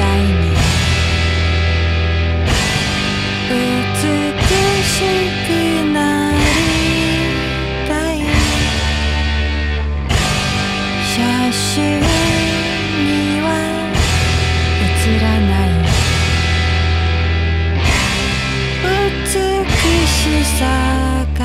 対に美しくなりたい。写真には映らない。美しさが